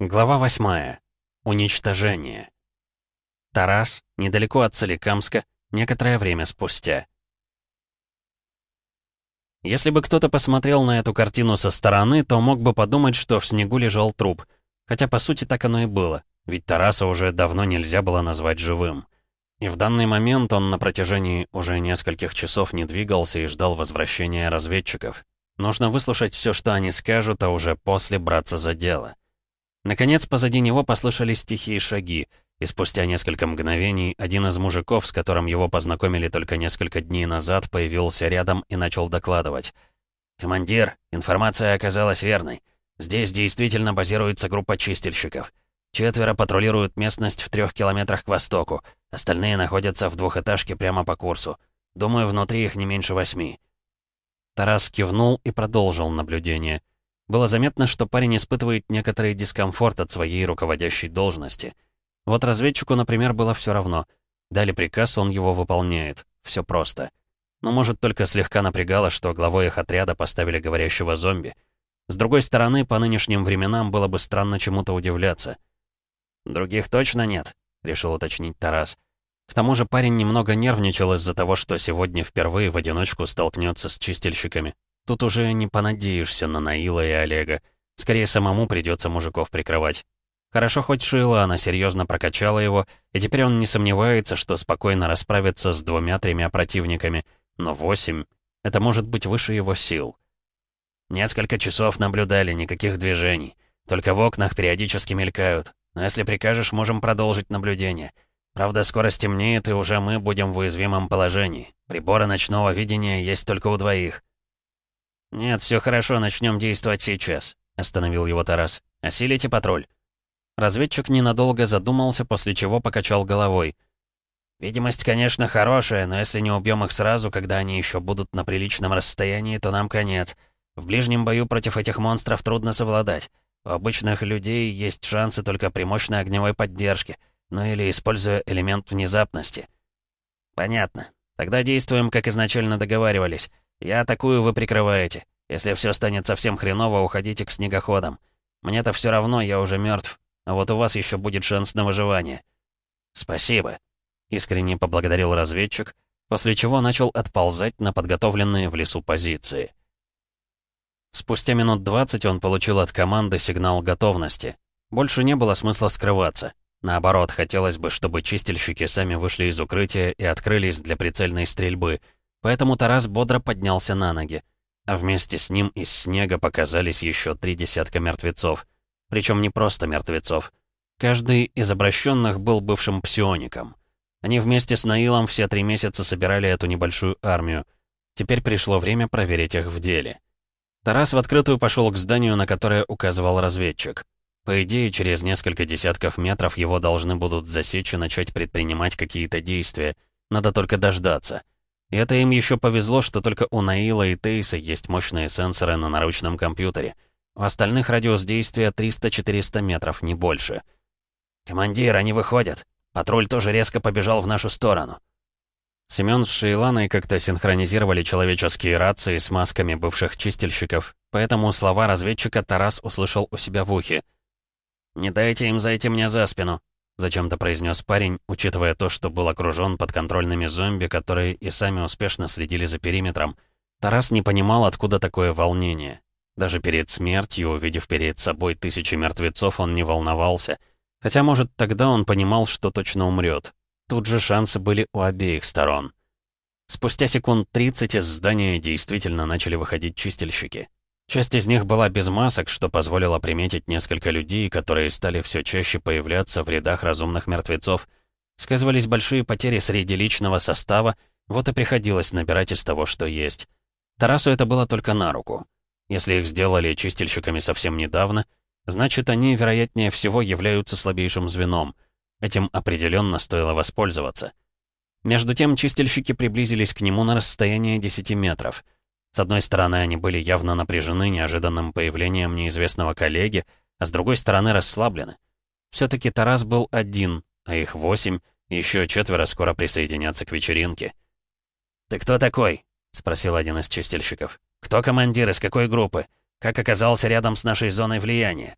Глава 8. Уничтожение. Тарас, недалеко от Соликамска, некоторое время спустя. Если бы кто-то посмотрел на эту картину со стороны, то мог бы подумать, что в снегу лежал труп. Хотя, по сути, так оно и было, ведь Тараса уже давно нельзя было назвать живым. И в данный момент он на протяжении уже нескольких часов не двигался и ждал возвращения разведчиков. Нужно выслушать все, что они скажут, а уже после браться за дело. Наконец, позади него послышались тихие шаги, и спустя несколько мгновений один из мужиков, с которым его познакомили только несколько дней назад, появился рядом и начал докладывать. «Командир, информация оказалась верной. Здесь действительно базируется группа чистильщиков. Четверо патрулируют местность в трех километрах к востоку, остальные находятся в двухэтажке прямо по курсу. Думаю, внутри их не меньше восьми». Тарас кивнул и продолжил наблюдение. Было заметно, что парень испытывает некоторый дискомфорт от своей руководящей должности. Вот разведчику, например, было все равно. Дали приказ, он его выполняет. Все просто. Но, может, только слегка напрягало, что главой их отряда поставили говорящего зомби. С другой стороны, по нынешним временам было бы странно чему-то удивляться. «Других точно нет», — решил уточнить Тарас. К тому же парень немного нервничал из-за того, что сегодня впервые в одиночку столкнется с чистильщиками. Тут уже не понадеешься на Наила и Олега. Скорее, самому придется мужиков прикрывать. Хорошо, хоть Шила, она серьезно прокачала его, и теперь он не сомневается, что спокойно расправится с двумя-тремя противниками. Но восемь — это может быть выше его сил. Несколько часов наблюдали, никаких движений. Только в окнах периодически мелькают. Но если прикажешь, можем продолжить наблюдение. Правда, скоро стемнеет, и уже мы будем в уязвимом положении. Приборы ночного видения есть только у двоих. «Нет, все хорошо, начнем действовать сейчас», — остановил его Тарас. «Осилите патруль». Разведчик ненадолго задумался, после чего покачал головой. «Видимость, конечно, хорошая, но если не убьем их сразу, когда они еще будут на приличном расстоянии, то нам конец. В ближнем бою против этих монстров трудно совладать. У обычных людей есть шансы только при мощной огневой поддержке, ну или используя элемент внезапности». «Понятно. Тогда действуем, как изначально договаривались. «Я атакую, вы прикрываете. Если все станет совсем хреново, уходите к снегоходам. Мне-то все равно, я уже мертв. А вот у вас еще будет шанс на выживание». «Спасибо», — искренне поблагодарил разведчик, после чего начал отползать на подготовленные в лесу позиции. Спустя минут 20 он получил от команды сигнал готовности. Больше не было смысла скрываться. Наоборот, хотелось бы, чтобы чистильщики сами вышли из укрытия и открылись для прицельной стрельбы — Поэтому Тарас бодро поднялся на ноги. А вместе с ним из снега показались еще три десятка мертвецов. Причем не просто мертвецов. Каждый из обращенных был бывшим псиоником. Они вместе с Наилом все три месяца собирали эту небольшую армию. Теперь пришло время проверить их в деле. Тарас в открытую пошел к зданию, на которое указывал разведчик. По идее, через несколько десятков метров его должны будут засечь и начать предпринимать какие-то действия. Надо только дождаться. И это им еще повезло, что только у Наила и Тейса есть мощные сенсоры на наручном компьютере. У остальных радиус действия 300-400 метров, не больше. «Командир, они выходят. Патруль тоже резко побежал в нашу сторону». Семён с Шейланой как-то синхронизировали человеческие рации с масками бывших чистильщиков, поэтому слова разведчика Тарас услышал у себя в ухе. «Не дайте им зайти мне за спину. Зачем-то произнес парень, учитывая то, что был окружен подконтрольными зомби, которые и сами успешно следили за периметром. Тарас не понимал, откуда такое волнение. Даже перед смертью, увидев перед собой тысячи мертвецов, он не волновался. Хотя, может, тогда он понимал, что точно умрет. Тут же шансы были у обеих сторон. Спустя секунд 30 из здания действительно начали выходить чистильщики. Часть из них была без масок, что позволило приметить несколько людей, которые стали все чаще появляться в рядах разумных мертвецов. Сказывались большие потери среди личного состава, вот и приходилось набирать из того, что есть. Тарасу это было только на руку. Если их сделали чистильщиками совсем недавно, значит, они, вероятнее всего, являются слабейшим звеном. Этим определенно стоило воспользоваться. Между тем, чистильщики приблизились к нему на расстояние 10 метров — с одной стороны, они были явно напряжены неожиданным появлением неизвестного коллеги, а с другой стороны расслаблены. Все-таки Тарас был один, а их восемь, еще четверо скоро присоединятся к вечеринке. «Ты кто такой?» — спросил один из чистильщиков. «Кто командир, из какой группы? Как оказался рядом с нашей зоной влияния?»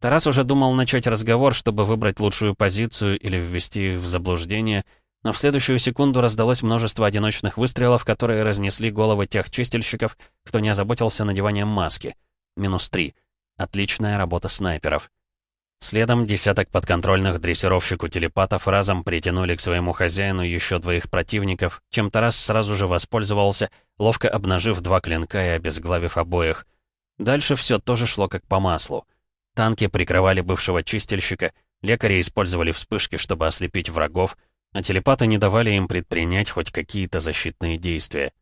Тарас уже думал начать разговор, чтобы выбрать лучшую позицию или ввести их в заблуждение, но в следующую секунду раздалось множество одиночных выстрелов, которые разнесли головы тех чистильщиков, кто не озаботился надеванием маски. Минус три. Отличная работа снайперов. Следом десяток подконтрольных дрессировщику телепатов разом притянули к своему хозяину еще двоих противников, чем Тарас сразу же воспользовался, ловко обнажив два клинка и обезглавив обоих. Дальше все тоже шло как по маслу. Танки прикрывали бывшего чистильщика, лекари использовали вспышки, чтобы ослепить врагов, а телепаты не давали им предпринять хоть какие-то защитные действия.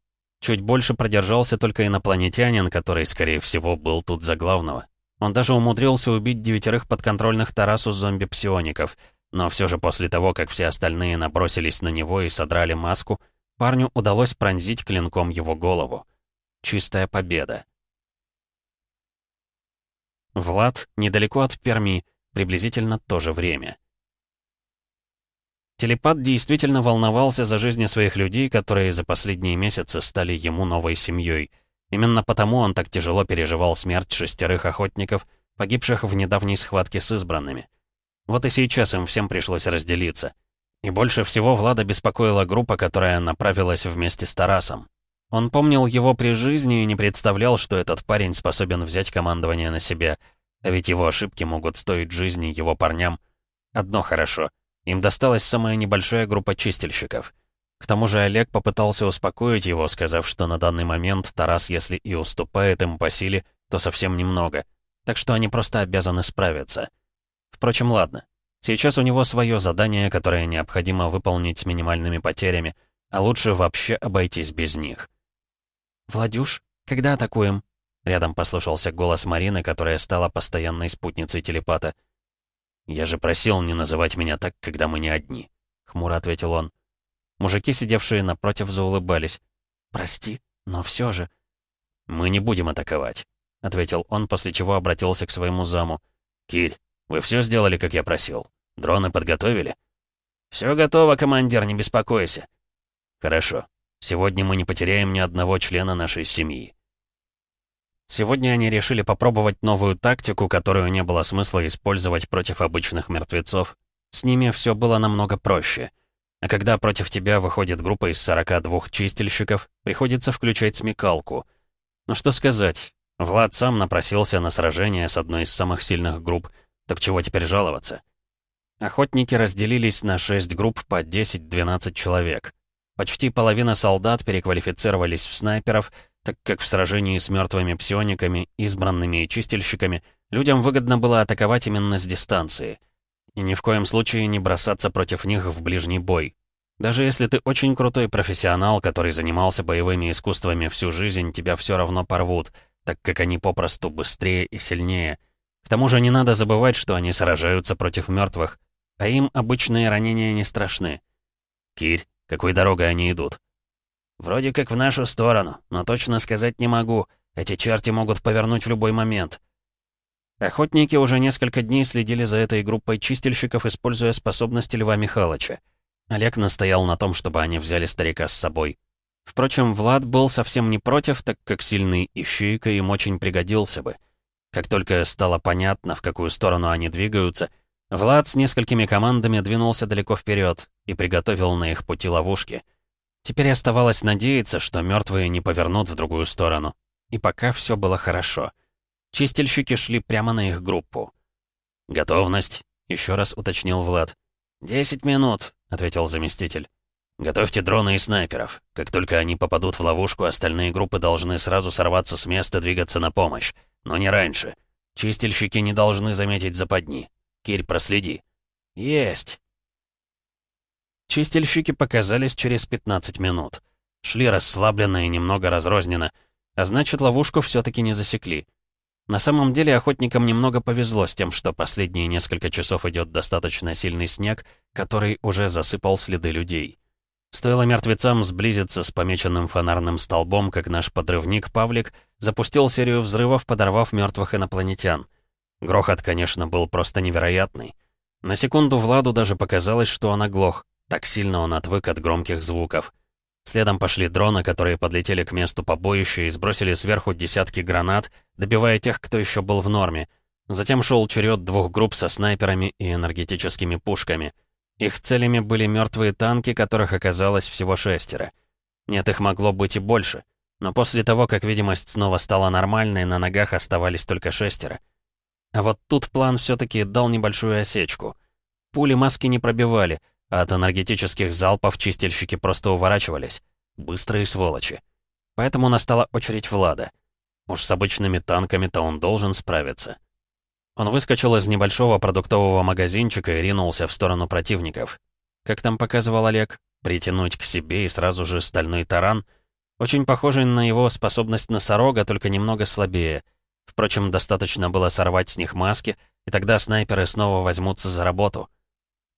Чуть больше продержался только инопланетянин, который, скорее всего, был тут за главного. Он даже умудрился убить девятерых подконтрольных Тарасу зомби-псиоников, но все же после того, как все остальные набросились на него и содрали маску, парню удалось пронзить клинком его голову. Чистая победа. Влад недалеко от Перми, приблизительно то же время. Телепат действительно волновался за жизни своих людей, которые за последние месяцы стали ему новой семьей — Именно потому он так тяжело переживал смерть шестерых охотников, погибших в недавней схватке с избранными. Вот и сейчас им всем пришлось разделиться. И больше всего Влада беспокоила группа, которая направилась вместе с Тарасом. Он помнил его при жизни и не представлял, что этот парень способен взять командование на себя, а ведь его ошибки могут стоить жизни его парням. Одно хорошо. Им досталась самая небольшая группа чистильщиков — к тому же Олег попытался успокоить его, сказав, что на данный момент Тарас, если и уступает им по силе, то совсем немного. Так что они просто обязаны справиться. Впрочем, ладно. Сейчас у него свое задание, которое необходимо выполнить с минимальными потерями, а лучше вообще обойтись без них. «Владюш, когда атакуем?» Рядом послышался голос Марины, которая стала постоянной спутницей телепата. «Я же просил не называть меня так, когда мы не одни», — хмуро ответил он. Мужики, сидевшие напротив, заулыбались. «Прости, но все же...» «Мы не будем атаковать», — ответил он, после чего обратился к своему заму. «Кирь, вы все сделали, как я просил? Дроны подготовили?» «Все готово, командир, не беспокойся». «Хорошо. Сегодня мы не потеряем ни одного члена нашей семьи». Сегодня они решили попробовать новую тактику, которую не было смысла использовать против обычных мертвецов. С ними все было намного проще — а когда против тебя выходит группа из 42 чистильщиков, приходится включать смекалку. Ну что сказать, Влад сам напросился на сражение с одной из самых сильных групп, так чего теперь жаловаться? Охотники разделились на 6 групп по 10-12 человек. Почти половина солдат переквалифицировались в снайперов, так как в сражении с мертвыми псиониками, избранными и чистильщиками людям выгодно было атаковать именно с дистанции — и ни в коем случае не бросаться против них в ближний бой. Даже если ты очень крутой профессионал, который занимался боевыми искусствами всю жизнь, тебя все равно порвут, так как они попросту быстрее и сильнее. К тому же не надо забывать, что они сражаются против мертвых, а им обычные ранения не страшны. Кирь, какой дорогой они идут? Вроде как в нашу сторону, но точно сказать не могу. Эти черти могут повернуть в любой момент. Охотники уже несколько дней следили за этой группой чистильщиков, используя способности Льва Михайловича. Олег настоял на том, чтобы они взяли старика с собой. Впрочем, Влад был совсем не против, так как сильный ищейка им очень пригодился бы. Как только стало понятно, в какую сторону они двигаются, Влад с несколькими командами двинулся далеко вперед и приготовил на их пути ловушки. Теперь оставалось надеяться, что мертвые не повернут в другую сторону. И пока все было хорошо — Чистильщики шли прямо на их группу. «Готовность», — еще раз уточнил Влад. «Десять минут», — ответил заместитель. «Готовьте дроны и снайперов. Как только они попадут в ловушку, остальные группы должны сразу сорваться с места, двигаться на помощь. Но не раньше. Чистильщики не должны заметить западни. Кирь, проследи». «Есть!» Чистильщики показались через 15 минут. Шли расслабленно и немного разрозненно, а значит, ловушку все таки не засекли. На самом деле охотникам немного повезло с тем, что последние несколько часов идет достаточно сильный снег, который уже засыпал следы людей. Стоило мертвецам сблизиться с помеченным фонарным столбом, как наш подрывник Павлик запустил серию взрывов, подорвав мертвых инопланетян. Грохот, конечно, был просто невероятный. На секунду Владу даже показалось, что он оглох, так сильно он отвык от громких звуков. Следом пошли дроны, которые подлетели к месту побоища и сбросили сверху десятки гранат, добивая тех, кто еще был в норме. Затем шел черед двух групп со снайперами и энергетическими пушками. Их целями были мертвые танки, которых оказалось всего шестеро. Нет, их могло быть и больше. Но после того, как видимость снова стала нормальной, на ногах оставались только шестеро. А вот тут план все-таки дал небольшую осечку. Пули маски не пробивали, от энергетических залпов чистильщики просто уворачивались. Быстрые сволочи. Поэтому настала очередь Влада. Уж с обычными танками-то он должен справиться. Он выскочил из небольшого продуктового магазинчика и ринулся в сторону противников. Как там показывал Олег, притянуть к себе и сразу же стальной таран, очень похожий на его способность носорога, только немного слабее. Впрочем, достаточно было сорвать с них маски, и тогда снайперы снова возьмутся за работу.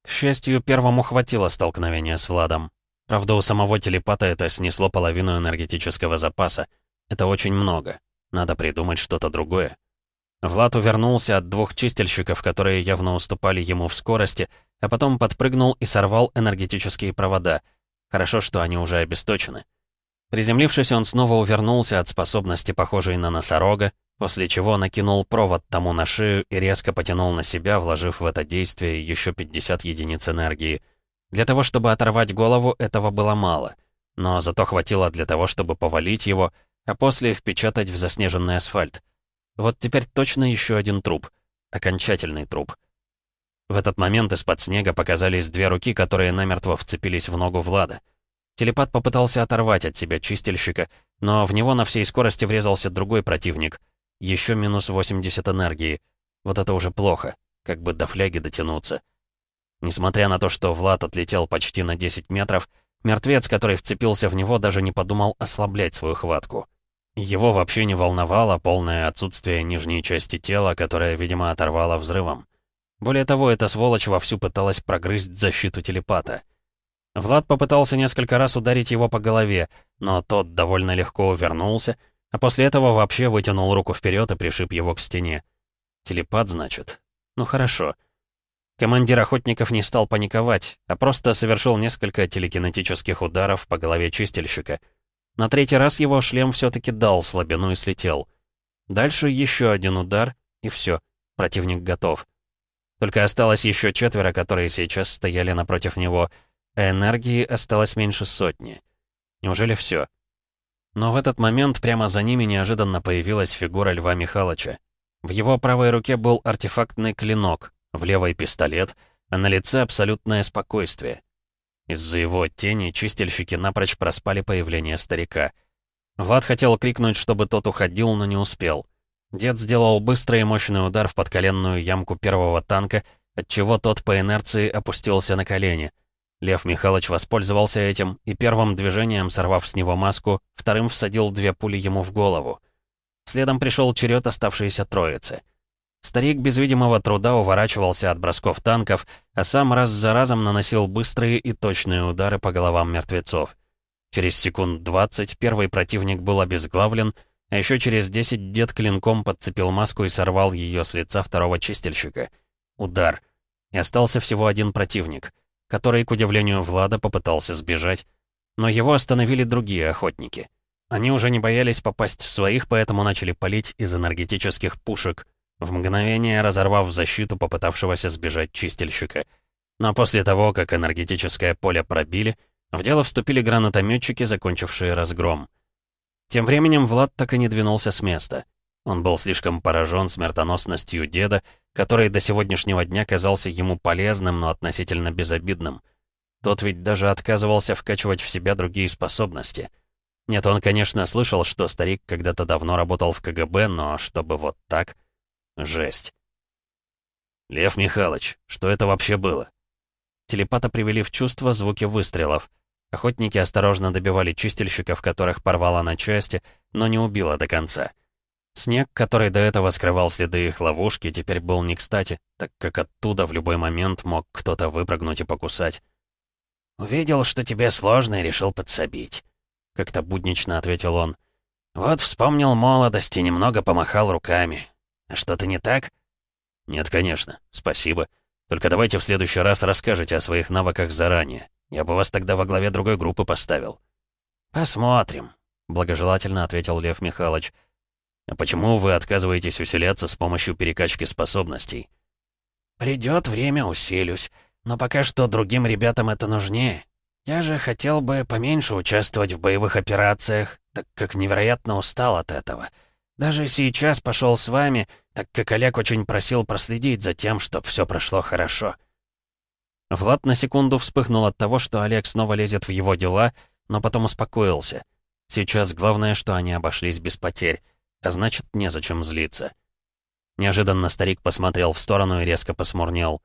К счастью, первому хватило столкновения с Владом. Правда, у самого телепата это снесло половину энергетического запаса. Это очень много. Надо придумать что-то другое. Влад увернулся от двух чистильщиков, которые явно уступали ему в скорости, а потом подпрыгнул и сорвал энергетические провода. Хорошо, что они уже обесточены. Приземлившись, он снова увернулся от способности, похожей на носорога, после чего накинул провод тому на шею и резко потянул на себя, вложив в это действие еще 50 единиц энергии. Для того, чтобы оторвать голову, этого было мало. Но зато хватило для того, чтобы повалить его, а после впечатать в заснеженный асфальт. Вот теперь точно еще один труп. Окончательный труп. В этот момент из-под снега показались две руки, которые намертво вцепились в ногу Влада. Телепат попытался оторвать от себя чистильщика, но в него на всей скорости врезался другой противник. Еще минус 80 энергии. Вот это уже плохо. Как бы до фляги дотянуться. Несмотря на то, что Влад отлетел почти на 10 метров, мертвец, который вцепился в него, даже не подумал ослаблять свою хватку. Его вообще не волновало полное отсутствие нижней части тела, которое, видимо, оторвало взрывом. Более того, эта сволочь вовсю пыталась прогрызть защиту телепата. Влад попытался несколько раз ударить его по голове, но тот довольно легко увернулся, а после этого вообще вытянул руку вперед и пришиб его к стене. Телепат, значит? Ну хорошо. Командир охотников не стал паниковать, а просто совершил несколько телекинетических ударов по голове чистильщика — на третий раз его шлем все-таки дал слабину и слетел. Дальше еще один удар, и все, противник готов. Только осталось еще четверо, которые сейчас стояли напротив него, а энергии осталось меньше сотни. Неужели все? Но в этот момент прямо за ними неожиданно появилась фигура Льва Михайловича. В его правой руке был артефактный клинок, в левой пистолет, а на лице абсолютное спокойствие. Из-за его тени чистильщики напрочь проспали появление старика. Влад хотел крикнуть, чтобы тот уходил, но не успел. Дед сделал быстрый и мощный удар в подколенную ямку первого танка, отчего тот по инерции опустился на колени. Лев Михайлович воспользовался этим и первым движением, сорвав с него маску, вторым всадил две пули ему в голову. Следом пришел черед оставшейся троицы — Старик без видимого труда уворачивался от бросков танков, а сам раз за разом наносил быстрые и точные удары по головам мертвецов. Через секунд 20 первый противник был обезглавлен, а еще через 10 дед клинком подцепил маску и сорвал ее с лица второго чистильщика. Удар. И остался всего один противник, который, к удивлению Влада, попытался сбежать. Но его остановили другие охотники. Они уже не боялись попасть в своих, поэтому начали палить из энергетических пушек, в мгновение разорвав защиту попытавшегося сбежать чистильщика. Но после того, как энергетическое поле пробили, в дело вступили гранатометчики, закончившие разгром. Тем временем Влад так и не двинулся с места. Он был слишком поражен смертоносностью деда, который до сегодняшнего дня казался ему полезным, но относительно безобидным. Тот ведь даже отказывался вкачивать в себя другие способности. Нет, он, конечно, слышал, что старик когда-то давно работал в КГБ, но чтобы вот так... Жесть. «Лев Михайлович, что это вообще было?» Телепата привели в чувство звуки выстрелов. Охотники осторожно добивали чистильщиков, которых порвало на части, но не убило до конца. Снег, который до этого скрывал следы их ловушки, теперь был не кстати, так как оттуда в любой момент мог кто-то выпрыгнуть и покусать. «Увидел, что тебе сложно, и решил подсобить», — как-то буднично ответил он. «Вот вспомнил молодость и немного помахал руками. Что-то не так?» «Нет, конечно. Спасибо. Только давайте в следующий раз расскажете о своих навыках заранее. Я бы вас тогда во главе другой группы поставил». «Посмотрим», — благожелательно ответил Лев Михайлович. А почему вы отказываетесь усиляться с помощью перекачки способностей? Придет время, усилюсь. Но пока что другим ребятам это нужнее. Я же хотел бы поменьше участвовать в боевых операциях, так как невероятно устал от этого. Даже сейчас пошел с вами, так как Олег очень просил проследить за тем, чтобы все прошло хорошо. Влад на секунду вспыхнул от того, что Олег снова лезет в его дела, но потом успокоился. Сейчас главное, что они обошлись без потерь, а значит, незачем злиться. Неожиданно старик посмотрел в сторону и резко посмурнел.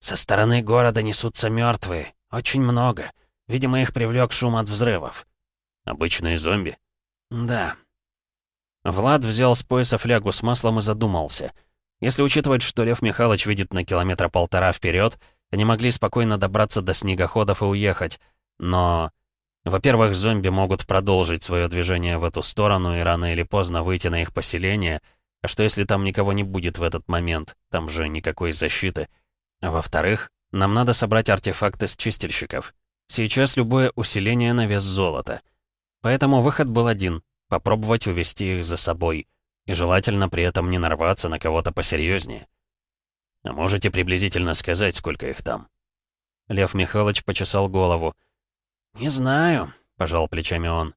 «Со стороны города несутся мертвые, очень много. Видимо, их привлек шум от взрывов». «Обычные зомби?» «Да». Влад взял с пояса флягу с маслом и задумался. Если учитывать, что Лев Михайлович видит на километра полтора вперед, они могли спокойно добраться до снегоходов и уехать. Но... Во-первых, зомби могут продолжить свое движение в эту сторону и рано или поздно выйти на их поселение. А что если там никого не будет в этот момент? Там же никакой защиты. Во-вторых, нам надо собрать артефакты с чистильщиков. Сейчас любое усиление на вес золота. Поэтому выход был один — попробовать увести их за собой. И желательно при этом не нарваться на кого-то посерьезнее. А можете приблизительно сказать, сколько их там?» Лев Михайлович почесал голову. «Не знаю», — пожал плечами он.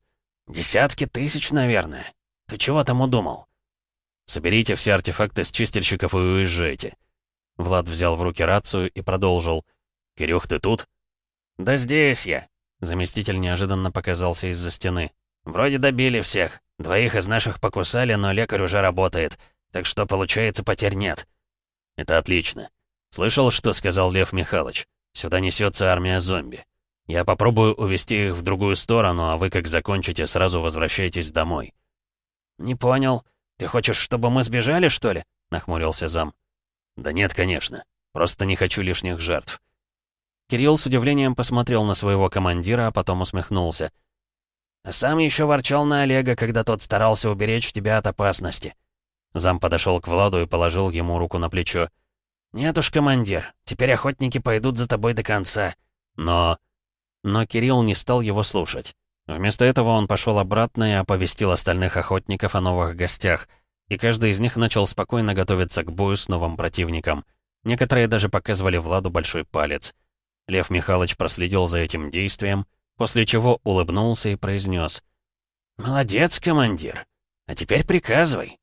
«Десятки тысяч, наверное. Ты чего там удумал?» «Соберите все артефакты с чистильщиков и уезжайте». Влад взял в руки рацию и продолжил. «Кирюх, ты тут?» «Да здесь я». Заместитель неожиданно показался из-за стены. «Вроде добили всех. Двоих из наших покусали, но лекарь уже работает. Так что, получается, потерь нет». «Это отлично. Слышал, что сказал Лев Михайлович? Сюда несется армия зомби. Я попробую увести их в другую сторону, а вы, как закончите, сразу возвращайтесь домой». «Не понял. Ты хочешь, чтобы мы сбежали, что ли?» — нахмурился зам. «Да нет, конечно. Просто не хочу лишних жертв». Кирилл с удивлением посмотрел на своего командира, а потом усмехнулся. «Сам еще ворчал на Олега, когда тот старался уберечь тебя от опасности». Зам подошел к Владу и положил ему руку на плечо. «Нет уж, командир, теперь охотники пойдут за тобой до конца». Но... Но Кирилл не стал его слушать. Вместо этого он пошел обратно и оповестил остальных охотников о новых гостях. И каждый из них начал спокойно готовиться к бою с новым противником. Некоторые даже показывали Владу большой палец. Лев Михайлович проследил за этим действием, после чего улыбнулся и произнес. «Молодец, командир. А теперь приказывай».